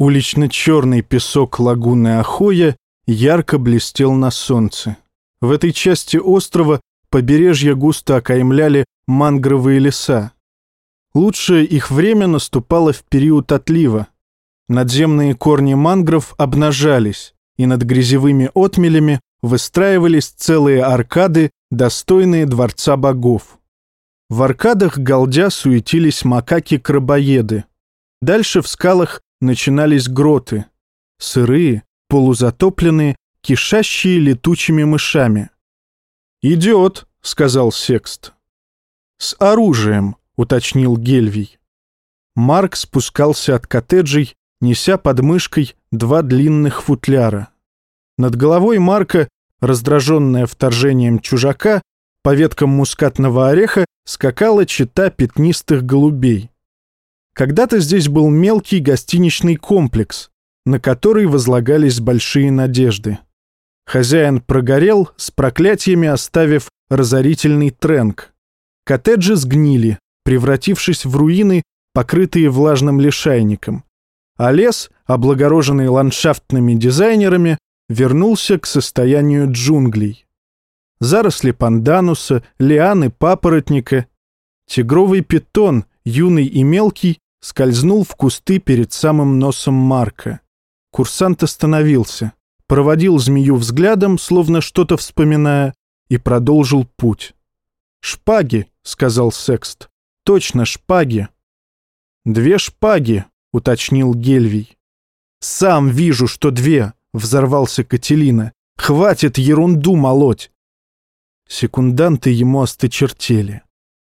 Улично-черный песок лагуны Ахоя ярко блестел на солнце. В этой части острова побережье густо окаймляли мангровые леса. Лучшее их время наступало в период отлива. Надземные корни мангров обнажались, и над грязевыми отмелями выстраивались целые аркады, достойные дворца богов. В аркадах галдя суетились макаки-крабоеды. Дальше в скалах начинались гроты. Сырые, полузатопленные, кишащие летучими мышами. «Идет», — сказал Секст. «С оружием», — уточнил Гельвий. Марк спускался от коттеджей, неся под мышкой два длинных футляра. Над головой Марка, раздраженная вторжением чужака, по веткам мускатного ореха скакала чита пятнистых голубей. Когда-то здесь был мелкий гостиничный комплекс, на который возлагались большие надежды. Хозяин прогорел, с проклятиями оставив разорительный тренк. Коттеджи сгнили, превратившись в руины, покрытые влажным лишайником. А лес, облагороженный ландшафтными дизайнерами, вернулся к состоянию джунглей. Заросли пандануса, лианы папоротника. Тигровый питон, юный и мелкий, скользнул в кусты перед самым носом Марка. Курсант остановился, проводил змею взглядом, словно что-то вспоминая, и продолжил путь. «Шпаги», — сказал Секст. «Точно, шпаги». «Две шпаги», — уточнил Гельвий. «Сам вижу, что две», — взорвался Кателина. «Хватит ерунду молоть!» Секунданты ему осточертели.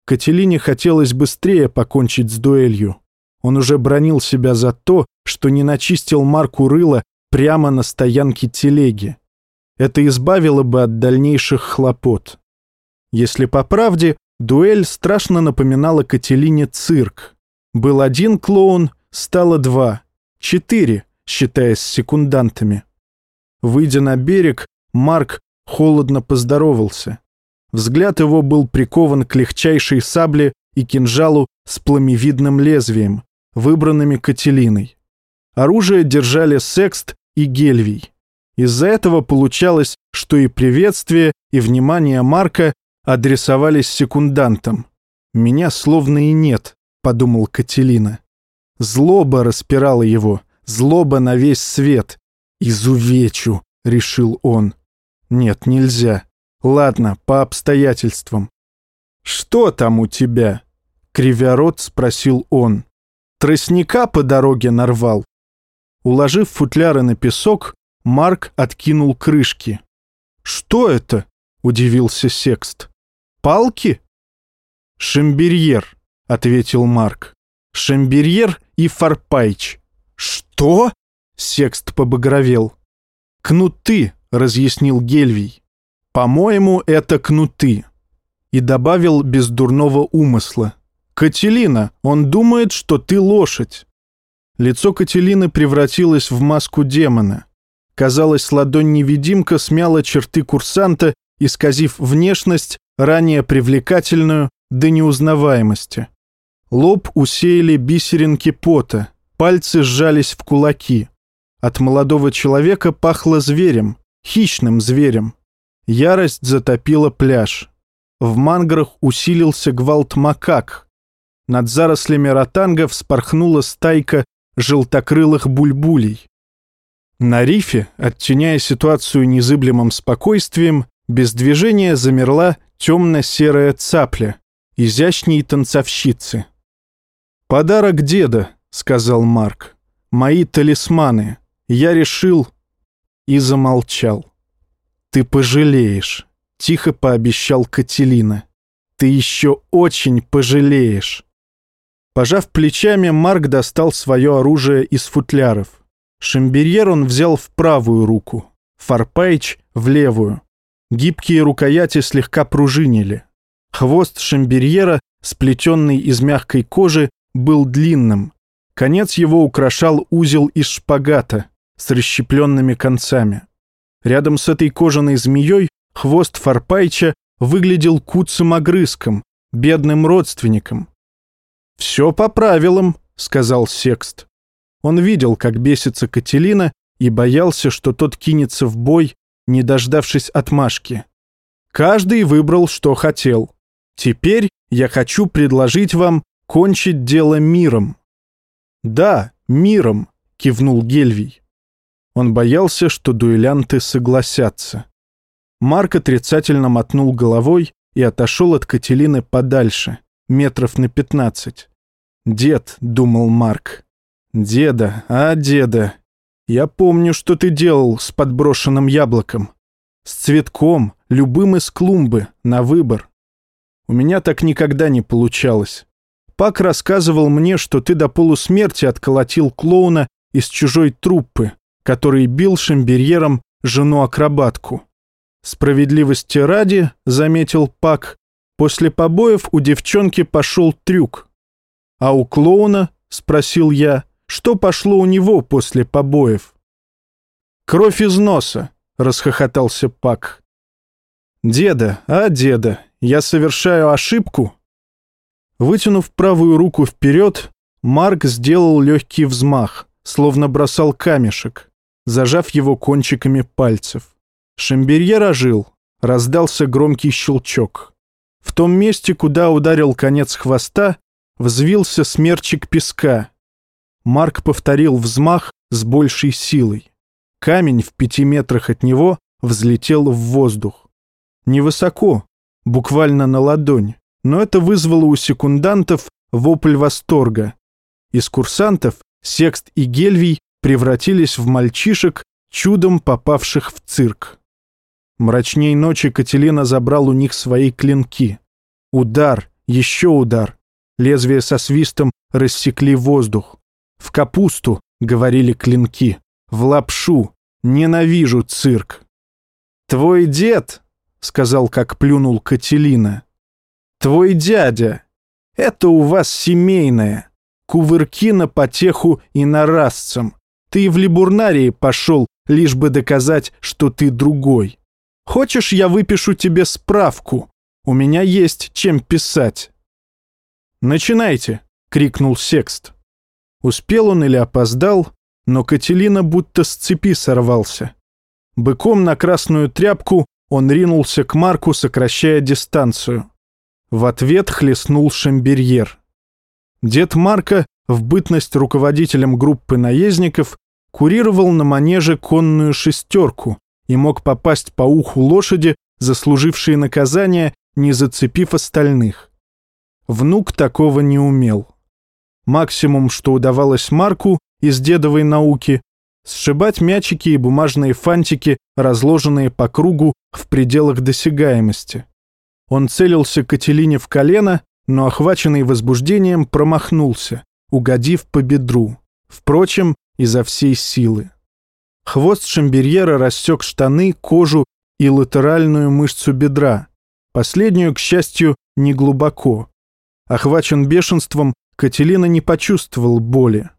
Кателине хотелось быстрее покончить с дуэлью. Он уже бронил себя за то, что не начистил марку рыла прямо на стоянке телеги. Это избавило бы от дальнейших хлопот. Если по правде, дуэль страшно напоминала Кателине цирк. Был один клоун, стало два, четыре, считая секундантами. Выйдя на берег, Марк холодно поздоровался. Взгляд его был прикован к легчайшей сабле и кинжалу с пламевидным лезвием, выбранными Кателиной. Оружие держали секст и гельвий. Из-за этого получалось, что и приветствие, и внимание Марка адресовались секундантам. «Меня словно и нет», — подумал Кателина. Злоба распирала его, злоба на весь свет. «Изувечу», — решил он. «Нет, нельзя. Ладно, по обстоятельствам». «Что там у тебя?» — кривя рот спросил он. «Тростника по дороге нарвал?» Уложив футляры на песок, Марк откинул крышки. «Что это?» — удивился Секст. «Палки?» «Шамберьер», — ответил Марк. «Шамберьер и фарпайч». «Что?» — Секст побагровел. «Кнуты», — разъяснил Гельвий. «По-моему, это кнуты». И добавил без дурного умысла. «Кателина, он думает, что ты лошадь». Лицо Кателины превратилось в маску демона. Казалось, ладонь-невидимка смяла черты курсанта, исказив внешность, ранее привлекательную, до неузнаваемости. Лоб усеяли бисеринки пота, пальцы сжались в кулаки. От молодого человека пахло зверем, хищным зверем. Ярость затопила пляж. В манграх усилился гвалт макак. Над зарослями ротанга вспорхнула стайка желтокрылых бульбулей. На рифе, оттеняя ситуацию незыблемым спокойствием, без движения замерла темно-серая цапля, изящней танцовщицы. «Подарок деда», — сказал Марк. «Мои талисманы. Я решил...» И замолчал. «Ты пожалеешь», — тихо пообещал Кателина. «Ты еще очень пожалеешь». Пожав плечами, Марк достал свое оружие из футляров. Шамберьер он взял в правую руку, Фарпайч — в левую. Гибкие рукояти слегка пружинили. Хвост шамберьера, сплетенный из мягкой кожи, был длинным. Конец его украшал узел из шпагата с расщепленными концами. Рядом с этой кожаной змеей хвост Фарпайча выглядел куцым огрызком, бедным родственником, «Все по правилам», — сказал Секст. Он видел, как бесится Кателина, и боялся, что тот кинется в бой, не дождавшись отмашки. Каждый выбрал, что хотел. Теперь я хочу предложить вам кончить дело миром. Да, миром, кивнул Гельвий. Он боялся, что дуэлянты согласятся. Марк отрицательно мотнул головой и отошел от Кателины подальше, метров на пятнадцать. «Дед», — думал Марк. «Деда, а деда, я помню, что ты делал с подброшенным яблоком. С цветком, любым из клумбы, на выбор. У меня так никогда не получалось. Пак рассказывал мне, что ты до полусмерти отколотил клоуна из чужой труппы, который бил шамберьером жену-акробатку. Справедливости ради, заметил Пак, после побоев у девчонки пошел трюк. А у клоуна, спросил я, что пошло у него после побоев? «Кровь из носа», — расхохотался Пак. «Деда, а деда, я совершаю ошибку?» Вытянув правую руку вперед, Марк сделал легкий взмах, словно бросал камешек, зажав его кончиками пальцев. Шамберьер ожил, раздался громкий щелчок. В том месте, куда ударил конец хвоста, взвился смерчик песка, Марк повторил взмах с большей силой. Камень в пяти метрах от него взлетел в воздух. Невысоко, буквально на ладонь, но это вызвало у секундантов вопль восторга. Из курсантов Секст и Гельвий превратились в мальчишек, чудом попавших в цирк. Мрачней ночи Кателина забрал у них свои клинки. Удар, еще удар. Лезвия со свистом рассекли воздух. В капусту, говорили клинки, в лапшу. Ненавижу цирк. Твой дед, сказал, как плюнул Кателина. Твой дядя. Это у вас семейное. Кувырки на потеху и нарасцам. Ты в либурнарии пошел, лишь бы доказать, что ты другой. Хочешь, я выпишу тебе справку? У меня есть чем писать. «Начинайте!» — крикнул Секст. Успел он или опоздал, но Кателина будто с цепи сорвался. Быком на красную тряпку он ринулся к Марку, сокращая дистанцию. В ответ хлестнул Шамберьер. Дед Марка, в бытность руководителем группы наездников, курировал на манеже конную шестерку и мог попасть по уху лошади, заслужившие наказание, не зацепив остальных. Внук такого не умел. Максимум, что удавалось Марку из дедовой науки, сшибать мячики и бумажные фантики, разложенные по кругу в пределах досягаемости. Он целился Кателине в колено, но, охваченный возбуждением, промахнулся, угодив по бедру. Впрочем, изо всей силы. Хвост шамберьера рассек штаны, кожу и латеральную мышцу бедра. Последнюю, к счастью, не глубоко. Охвачен бешенством, Кателина не почувствовал боли.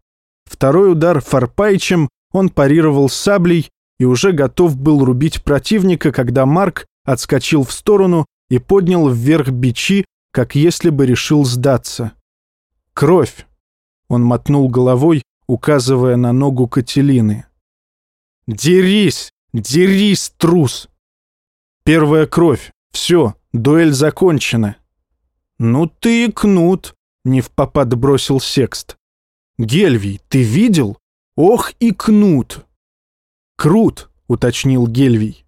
Второй удар фарпайчем он парировал саблей и уже готов был рубить противника, когда Марк отскочил в сторону и поднял вверх бичи, как если бы решил сдаться. «Кровь!» Он мотнул головой, указывая на ногу Кателины. «Дерись! Дерись, трус!» «Первая кровь! Все, дуэль закончена!» «Ну ты и кнут!» Не в попад бросил секст. «Гельвий, ты видел? Ох и кнут!» «Крут», — уточнил Гельвий.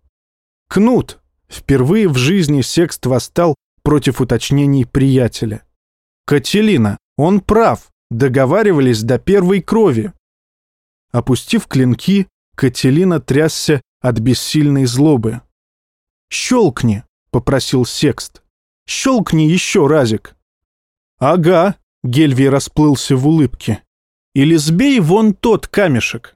«Кнут!» Впервые в жизни секст восстал против уточнений приятеля. «Кателина, он прав, договаривались до первой крови». Опустив клинки, Кателина трясся от бессильной злобы. «Щелкни!» — попросил секст. «Щелкни еще разик!» «Ага», — Гельвий расплылся в улыбке. «Или сбей вон тот камешек».